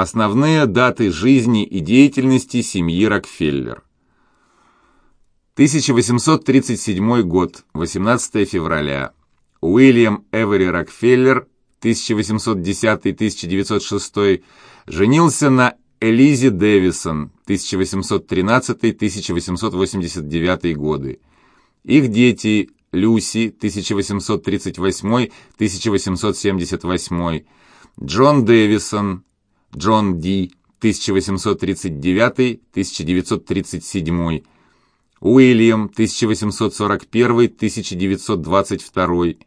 Основные даты жизни и деятельности семьи Рокфеллер. 1837 год, 18 февраля. Уильям Эвери Рокфеллер, 1810-1906, женился на Элизе Дэвисон, 1813-1889 годы. Их дети Люси, 1838-1878, Джон Дэвисон, Джон Ди, 1839-1937, Уильям, 1841-1922,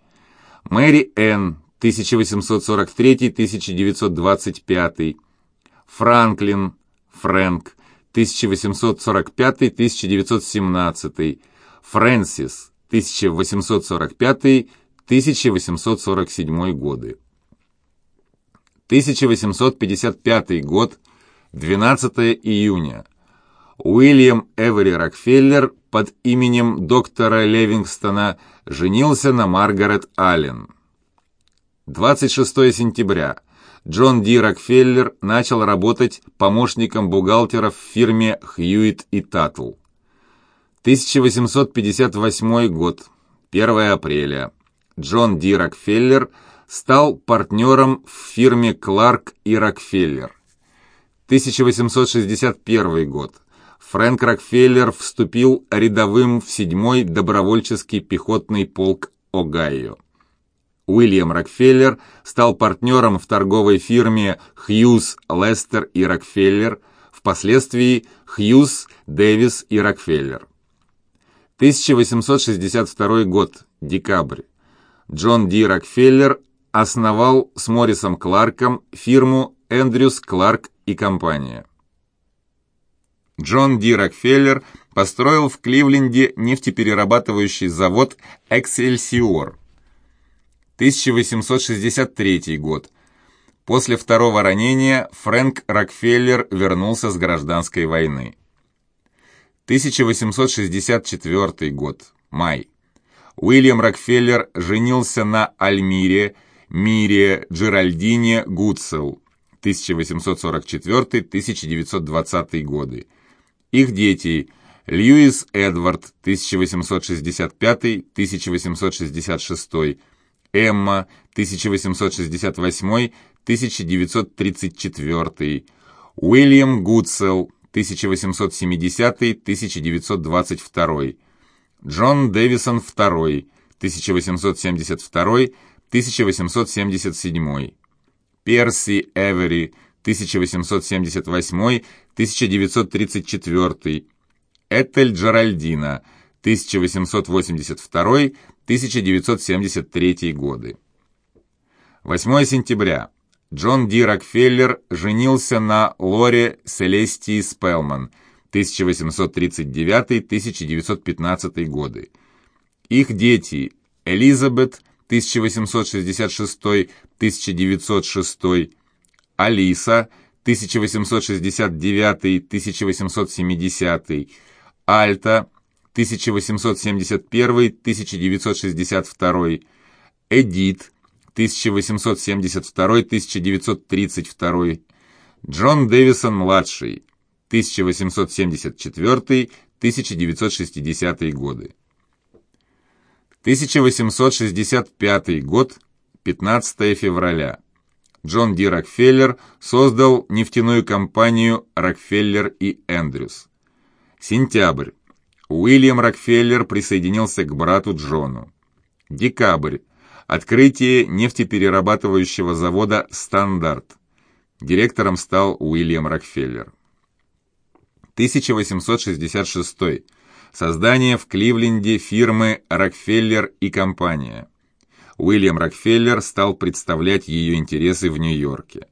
Мэри Энн, 1843-1925, Франклин, Фрэнк, 1845-1917, Фрэнсис, 1845-1847 годы. 1855 год, 12 июня. Уильям Эвери Рокфеллер под именем доктора Левингстона женился на Маргарет Аллен. 26 сентября. Джон Ди Рокфеллер начал работать помощником бухгалтера в фирме Хьюит и Татл. 1858 год. 1 апреля. Джон Ди Рокфеллер стал партнером в фирме Кларк и Рокфеллер. 1861 год. Фрэнк Рокфеллер вступил рядовым в 7-й добровольческий пехотный полк Огайо. Уильям Рокфеллер стал партнером в торговой фирме Хьюз, Лестер и Рокфеллер, впоследствии Хьюз, Дэвис и Рокфеллер. 1862 год, декабрь. Джон Ди Рокфеллер основал с Моррисом Кларком фирму Эндрюс Кларк и компания. Джон Ди Рокфеллер построил в Кливленде нефтеперерабатывающий завод «Эксельсиор». 1863 год. После второго ранения Фрэнк Рокфеллер вернулся с гражданской войны. 1864 год. Май. Уильям Рокфеллер женился на Альмире, Мире Джеральдине Гудсел 1844-1920 годы. Их дети Льюис Эдвард 1865-1866, Эмма 1868-1934, Уильям Гудсел 1870-1922, Джон Дэвисон II 1872-1877, Перси Эвери 1878-1934, Этель Джеральдина 1882-1973 годы. 8 сентября. Джон Ди Рокфеллер женился на Лоре Селестии Спелман 1839-1915 годы. Их дети Элизабет 1866-1906, Алиса 1869-1870, Альта 1871-1962, Эдит 1872-1932, Джон Дэвисон-младший 1874-1960 годы. 1865 год, 15 февраля. Джон Ди Рокфеллер создал нефтяную компанию «Рокфеллер и Эндрюс». Сентябрь. Уильям Рокфеллер присоединился к брату Джону. Декабрь. Открытие нефтеперерабатывающего завода «Стандарт». Директором стал Уильям Рокфеллер. 1866. Создание в Кливленде фирмы «Рокфеллер и компания». Уильям Рокфеллер стал представлять ее интересы в Нью-Йорке.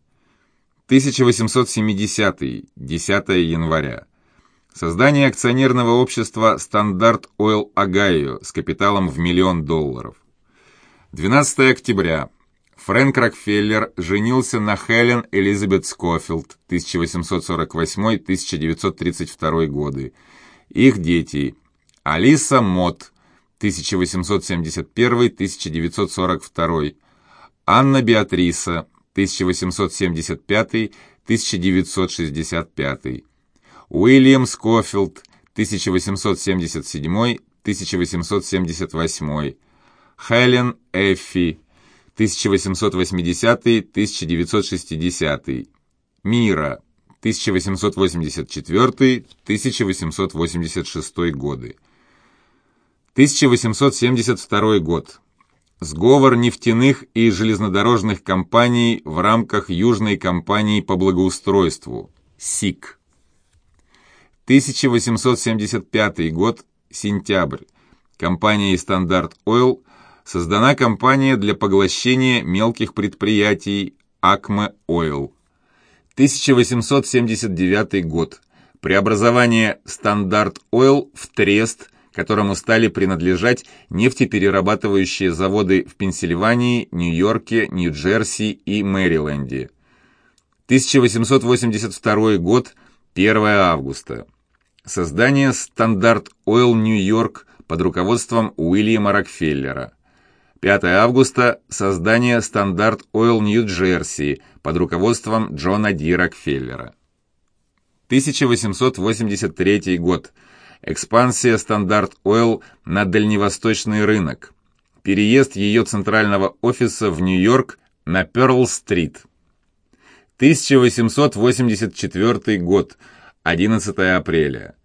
1870. 10 января. Создание акционерного общества «Стандарт Ойл Огайо» с капиталом в миллион долларов. 12 октября. Фрэнк Рокфеллер женился на Хелен Элизабет Скофилд 1848-1932 годы. Их дети Алиса Мот 1871-1942, Анна Беатриса 1965. Уильям Скофилд, 1877-1878. Хелен Эффи, 1880-1960. Мира, 1884-1886 годы. 1872 год. Сговор нефтяных и железнодорожных компаний в рамках Южной компании по благоустройству. СИК. 1875 год. Сентябрь. Компанией Стандарт Ойл создана компания для поглощения мелких предприятий Акме Ойл. 1879 год. Преобразование Стандарт Ойл в Трест – которому стали принадлежать нефтеперерабатывающие заводы в Пенсильвании, Нью-Йорке, Нью-Джерси и Мэриленде. 1882 год, 1 августа. Создание Стандарт Ойл Нью-Йорк под руководством Уильяма Рокфеллера. 5 августа – создание Стандарт Ойл Нью-Джерси под руководством Джона Ди Рокфеллера. 1883 год – экспансия Стандарт Ойл на дальневосточный рынок, переезд ее центрального офиса в Нью-Йорк на Пёрл-стрит. 1884 год, 11 апреля.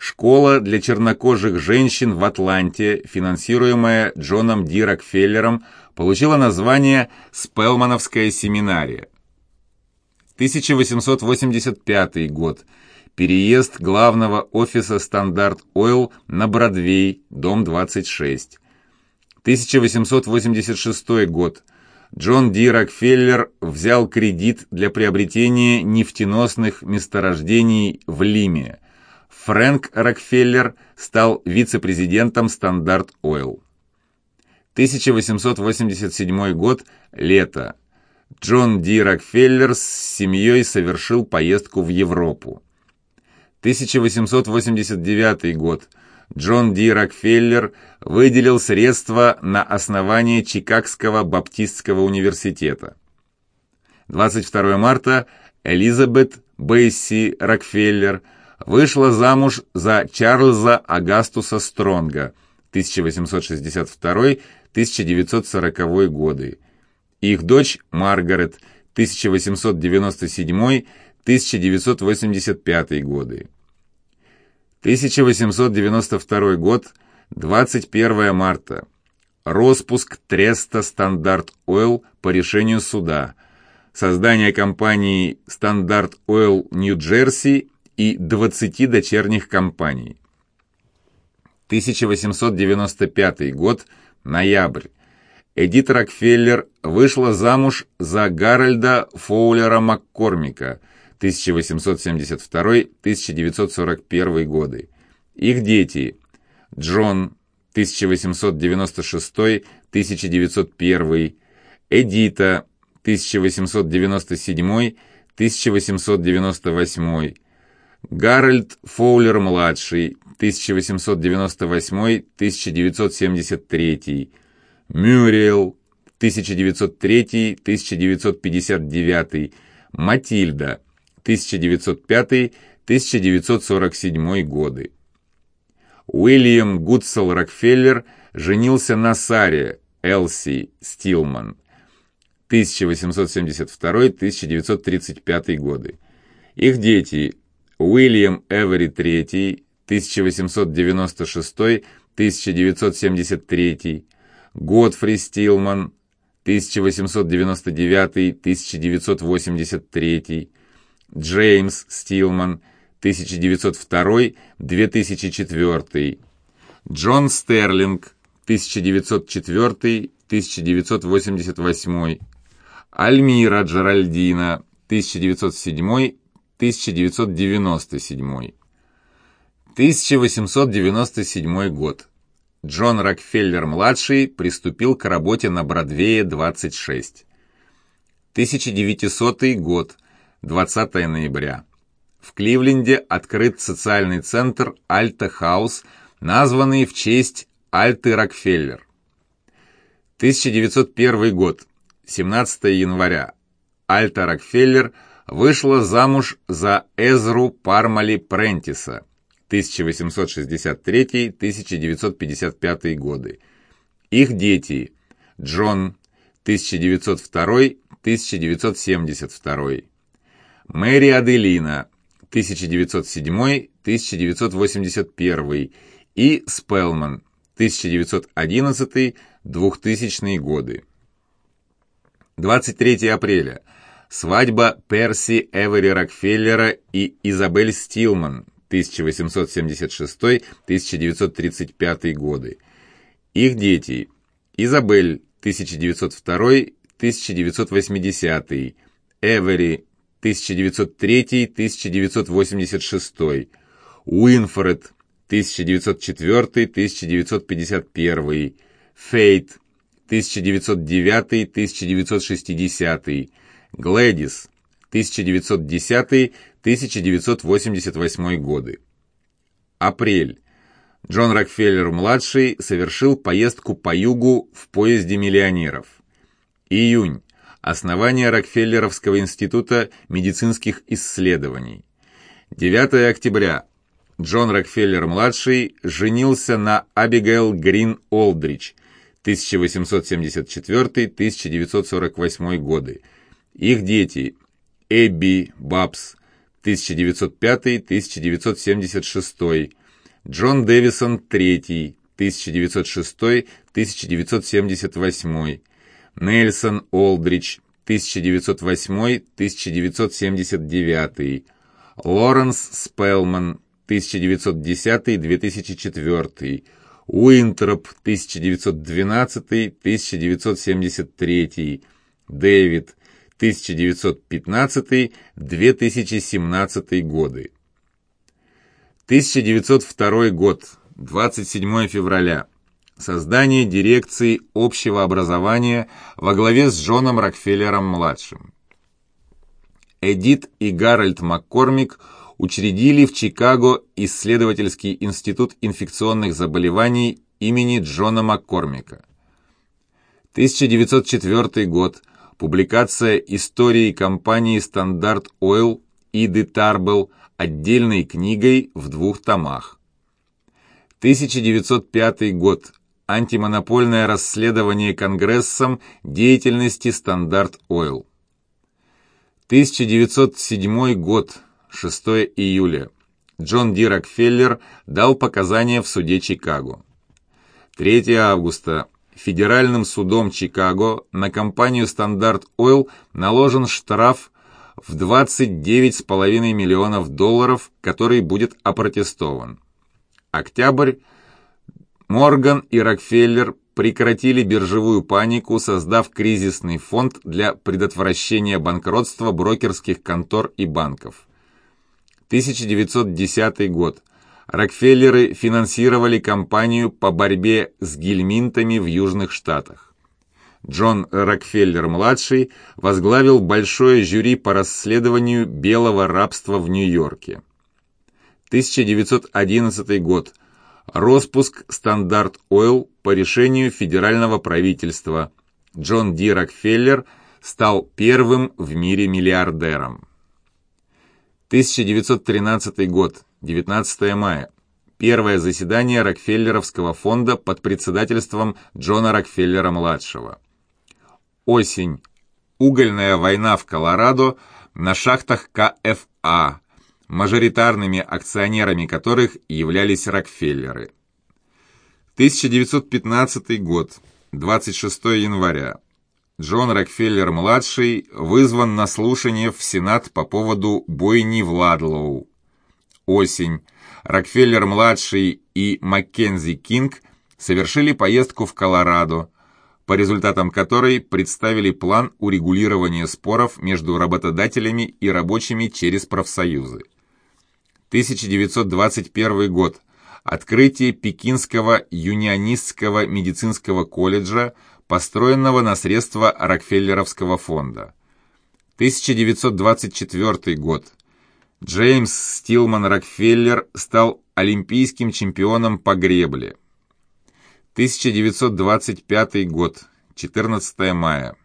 Школа для чернокожих женщин в Атланте, финансируемая Джоном Ди Рокфеллером, получила название «Спелмановская семинария». 1885 год – Переезд главного офиса «Стандарт Ойл» на Бродвей, дом 26. 1886 год. Джон Ди Рокфеллер взял кредит для приобретения нефтеносных месторождений в Лиме. Фрэнк Рокфеллер стал вице-президентом «Стандарт Ойл». 1887 год. Лето. Джон Ди Рокфеллер с семьей совершил поездку в Европу. 1889 год. Джон Ди Рокфеллер выделил средства на основание Чикагского Баптистского университета. 22 марта Элизабет Бейси Рокфеллер вышла замуж за Чарльза Агастуса Стронга 1862-1940 годы. Их дочь Маргарет 1897 1985 годы. 1892 год, 21 марта. Роспуск Треста Стандарт Ойл по решению суда. Создание компании Стандарт Ойл Нью-Джерси и 20 дочерних компаний. 1895 год, ноябрь. Эдит Рокфеллер вышла замуж за Гарольда Фоулера Маккормика – 1872-1941 годы. Их дети Джон 1896-1901, Эдита 1897-1898, Гарольд Фоулер-младший 1898-1973, Мюрриел 1903-1959, Матильда 1905-1947 годы. Уильям Гудсел Рокфеллер женился на Саре Элси Стилман 1872-1935 годы. Их дети Уильям Эвери III 1896-1973, Годфри Стилман 1899-1983, Джеймс Стилман, 1902-2004, Джон Стерлинг, 1904-1988, Альмира Джеральдина, 1907-1997. 1897 год. Джон Рокфеллер-младший приступил к работе на Бродвее 26. 1900 год. 20 ноября. В Кливленде открыт социальный центр Альта Хаус, названный в честь Альты Рокфеллер. 1901 год. 17 января. Альта Рокфеллер вышла замуж за Эзру Пармали Прентиса 1863-1955 годы. Их дети Джон 1902-1972, Мэри Аделина 1907-1981 и Спелман 1911-2000 годы. 23 апреля. Свадьба Перси Эвери Рокфеллера и Изабель Стилман 1876-1935 годы. Их дети Изабель 1902-1980, Эвери 1903-1986, Уинфред 1904-1951, Фейт 1909-1960, Глэдис 1910-1988 годы. Апрель. Джон Рокфеллер-младший совершил поездку по югу в поезде миллионеров. Июнь. Основание Рокфеллеровского института медицинских исследований. 9 октября. Джон Рокфеллер-младший женился на Абигейл Грин Олдрич 1874-1948 годы. Их дети Эбби Бабс 1905-1976, Джон Дэвисон III 1906-1978, Нельсон Олдрич 1908-1979, Лоренс Спелман 1910-2004, Уинтроп 1912-1973, Дэвид 1915-2017 годы. 1902 год, 27 февраля. Создание дирекции общего образования во главе с Джоном Рокфеллером-младшим. Эдит и Гарольд Маккормик учредили в Чикаго исследовательский институт инфекционных заболеваний имени Джона Маккормика. 1904 год. Публикация истории компании Стандарт Ойл Иды Тарбелл отдельной книгой в двух томах. 1905 год. Антимонопольное расследование Конгрессом деятельности Стандарт Ойл. 1907 год. 6 июля. Джон Ди Рокфеллер дал показания в суде Чикаго. 3 августа. Федеральным судом Чикаго на компанию Стандарт Ойл наложен штраф в 29,5 миллионов долларов, который будет опротестован. Октябрь. Морган и Рокфеллер прекратили биржевую панику, создав кризисный фонд для предотвращения банкротства брокерских контор и банков. 1910 год. Рокфеллеры финансировали кампанию по борьбе с гельминтами в Южных Штатах. Джон Рокфеллер-младший возглавил большое жюри по расследованию белого рабства в Нью-Йорке. 1911 год. Роспуск Стандарт Ойл по решению федерального правительства. Джон Ди Рокфеллер стал первым в мире миллиардером. 1913 год, 19 мая. Первое заседание Рокфеллеровского фонда под председательством Джона Рокфеллера-младшего. Осень. Угольная война в Колорадо на шахтах КФА, мажоритарными акционерами которых являлись Рокфеллеры. 1915 год, 26 января. Джон Рокфеллер-младший вызван на слушание в Сенат по поводу бойни в Ладлоу. Осень. Рокфеллер-младший и Маккензи Кинг совершили поездку в Колорадо, по результатам которой представили план урегулирования споров между работодателями и рабочими через профсоюзы. 1921 год. Открытие Пекинского юнионистского медицинского колледжа построенного на средства Рокфеллеровского фонда. 1924 год. Джеймс Стилман Рокфеллер стал олимпийским чемпионом по гребле. 1925 год, 14 мая.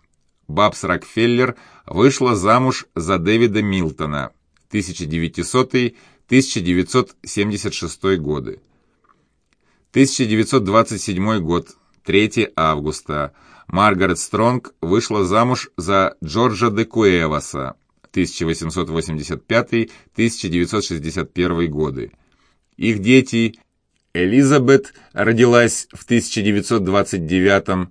Бабс Рокфеллер вышла замуж за Дэвида Милтона 1900-1976 годы. 1927 год, 3 августа. Маргарет Стронг вышла замуж за Джорджа де Куэваса 1885-1961 годы. Их дети Элизабет родилась в 1929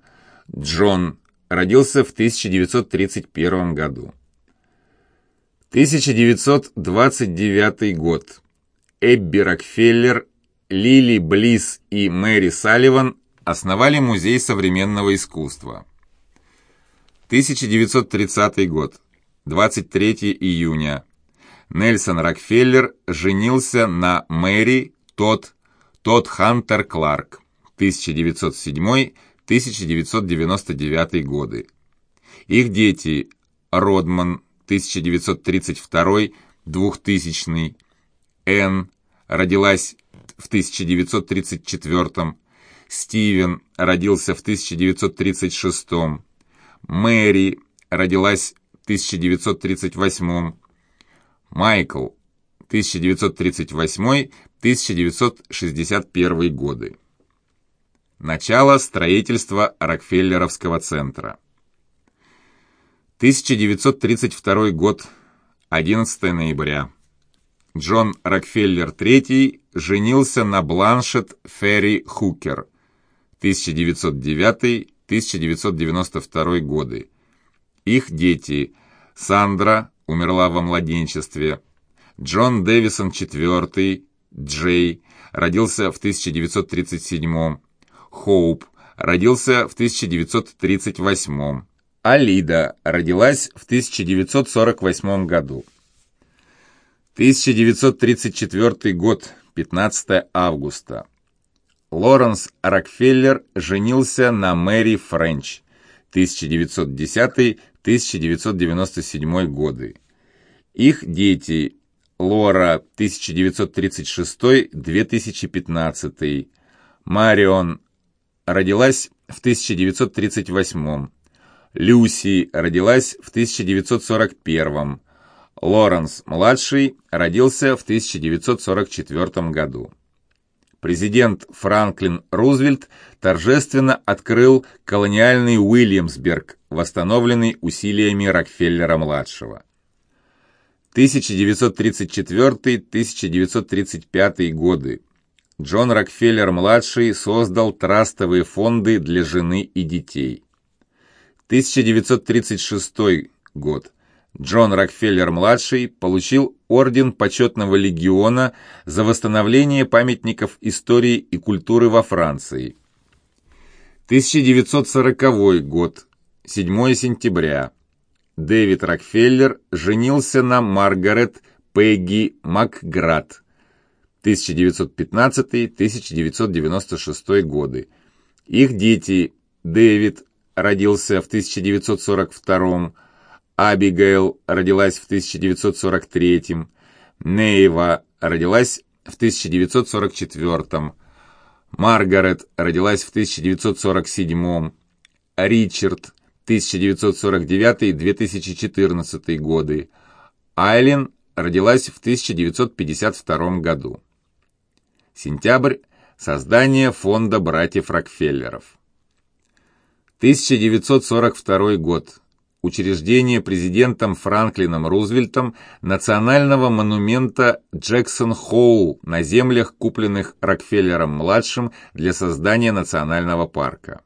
Джон родился в 1931 году. 1929 год. Эбби Рокфеллер, Лили Близ и Мэри Салливан основали Музей современного искусства. 1930 год. 23 июня. Нельсон Рокфеллер женился на Мэри Тодд Тодд Хантер Кларк. 1907-1999 годы. Их дети Родман 1932-2000, Энн родилась в 1934 Стивен родился в 1936 Мэри родилась 1938 Майкл 1938-1961 годы. Начало строительства Рокфеллеровского центра. 1932 год, 11 ноября. Джон Рокфеллер III женился на Бланшет Ферри Хукер, 1909-1992 годы. Их дети. Сандра умерла во младенчестве, Джон Дэвисон IV, Джей, родился в 1937 Хоуп родился в 1938 Алида родилась в 1948 году. 1934 год, 15 августа. Лоренс Рокфеллер женился на Мэри Френч, 1910-1997 годы. Их дети Лора 1936-2015, Марион родилась в 1938 Люси родилась в 1941 Лоренс-младший родился в 1944 году. Президент Франклин Рузвельт торжественно открыл колониальный Уильямсберг, восстановленный усилиями Рокфеллера-младшего. 1934-1935 годы. Джон Рокфеллер-младший создал трастовые фонды для жены и детей. 1936 год. Джон Рокфеллер-младший получил Орден Почетного Легиона за восстановление памятников истории и культуры во Франции. 1940 год. 7 сентября. Дэвид Рокфеллер женился на Маргарет Пегги Макград. 1915-1996 годы. Их дети Дэвид родился в 1942 Абигейл родилась в 1943 Нейва родилась в 1944 Маргарет родилась в 1947 Ричард 1949-2014 годы. Айлин родилась в 1952 году. Сентябрь. Создание фонда братьев Рокфеллеров. 1942 год. Учреждение президентом Франклином Рузвельтом национального монумента Джексон-Хоул на землях, купленных Рокфеллером-младшим для создания национального парка.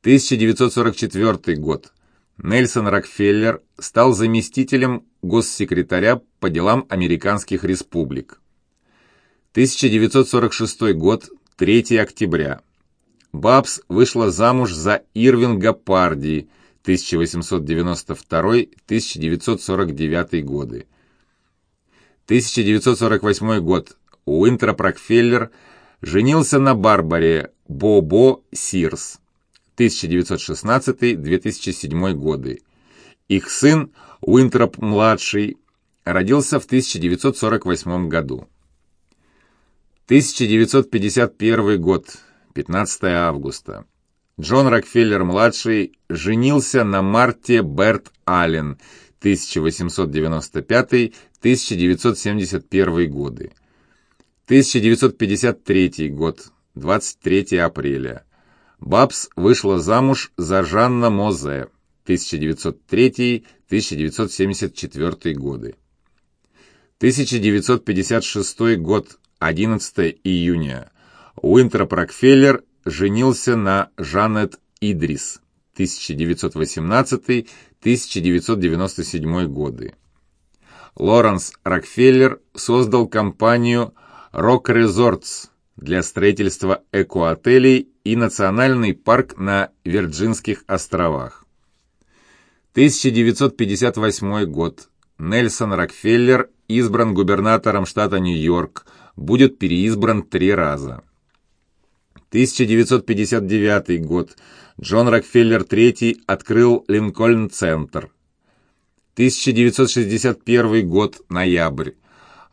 1944 год. Нельсон Рокфеллер стал заместителем госсекретаря по делам американских республик. 1946 год, 3 октября. Бабс вышла замуж за Ирвинга Парди 1892-1949 годы. 1948 год. Уинтроп Рокфеллер женился на Барбаре Бобо Сирс 1916-2007 годы. Их сын Уинтроп-младший родился в 1948 году. 1951 год. 15 августа. Джон Рокфеллер-младший женился на Марте Берт Аллен 1895-1971 годы. 1953 год, 23 апреля. Бабс вышла замуж за Жанна Мозе 1903-1974 годы. 1956 год, 11 июня. Уинтроп Рокфеллер женился на Жанет Идрис 1918-1997 годы. Лоренс Рокфеллер создал компанию Rock Resorts для строительства экоотелей и национальный парк на Вирджинских островах. 1958 год. Нельсон Рокфеллер избран губернатором штата Нью-Йорк, будет переизбран три раза. 1959 год. Джон Рокфеллер III открыл Линкольн-центр. 1961 год. Ноябрь.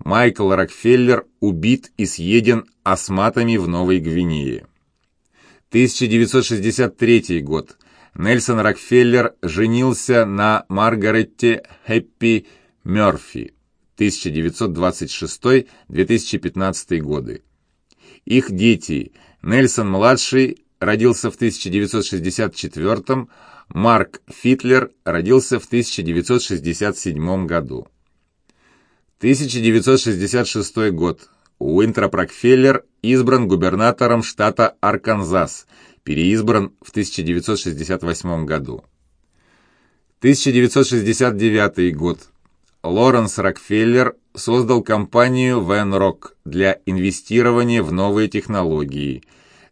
Майкл Рокфеллер убит и съеден осматами в Новой Гвинее. 1963 год. Нельсон Рокфеллер женился на Маргаретте Хэппи Мёрфи 1926-2015 годы. Их дети Нельсон-младший родился в 1964 Марк Фитлер родился в 1967 году. 1966 год. Уинтроп Рокфеллер избран губернатором штата Арканзас, переизбран в 1968 году. 1969 год. Лоренс Рокфеллер создал компанию Венрок для инвестирования в новые технологии.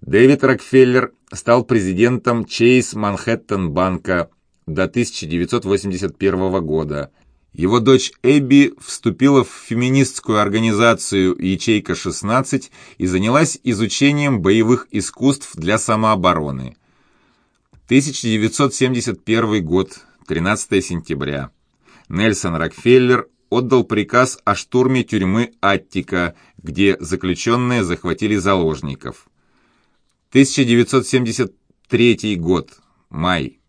Дэвид Рокфеллер стал президентом Чейз Манхэттен банка до 1981 года. Его дочь Эбби вступила в феминистскую организацию «Ячейка-16» и занялась изучением боевых искусств для самообороны. 1971 год, 13 сентября. Нельсон Рокфеллер отдал приказ о штурме тюрьмы Аттика, где заключенные захватили заложников. 1973 год. Май.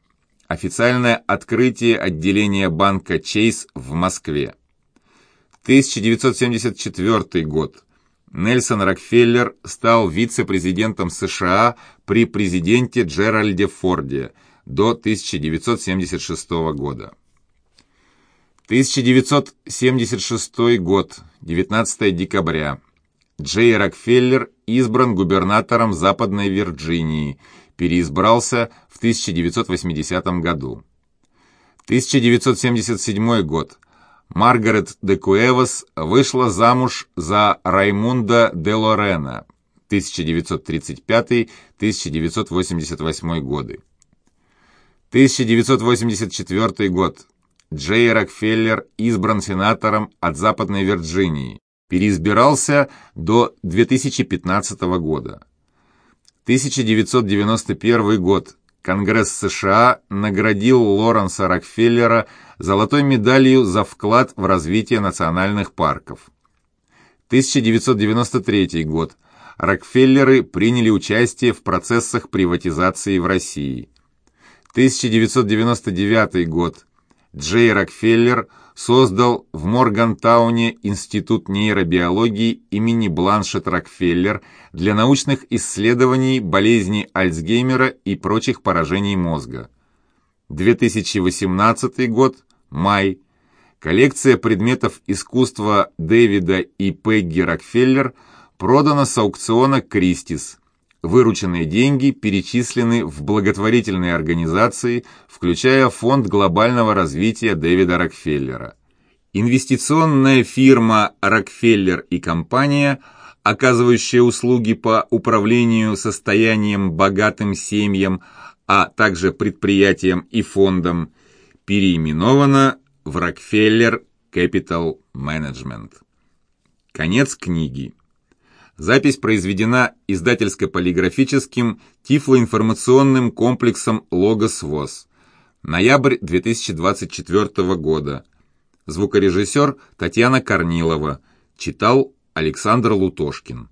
Официальное открытие отделения банка Чейз в Москве. 1974 год. Нельсон Рокфеллер стал вице-президентом США при президенте Джеральде Форде до 1976 года. 1976 год, 19 декабря. Джей Рокфеллер избран губернатором Западной Вирджинии, переизбрался в 1980 году. 1977 год. Маргарет де Куэвас вышла замуж за Раймунда де Лорена 1935-1988 годы. 1984 год. Джей Рокфеллер избран сенатором от Западной Вирджинии, переизбирался до 2015 года. 1991 год. Конгресс США наградил Лоренса Рокфеллера золотой медалью за вклад в развитие национальных парков. 1993 год. Рокфеллеры приняли участие в процессах приватизации в России. 1999 год. Джей Рокфеллер создал в Моргантауне Институт нейробиологии имени Бланшет Рокфеллер для научных исследований болезни Альцгеймера и прочих поражений мозга. 2018 год, май. Коллекция предметов искусства Дэвида и Пегги Рокфеллер продана с аукциона «Кристис», Вырученные деньги перечислены в благотворительные организации, включая Фонд глобального развития Дэвида Рокфеллера. Инвестиционная фирма «Рокфеллер и компания», оказывающая услуги по управлению состоянием богатым семьям, а также предприятиям и фондам, переименована в Rockefeller Capital Management. Конец книги. Запись произведена издательско-полиграфическим тифлоинформационным комплексом «Логос ВОЗ». Ноябрь 2024 года. Звукорежиссер Татьяна Корнилова. Читал Александр Лутошкин.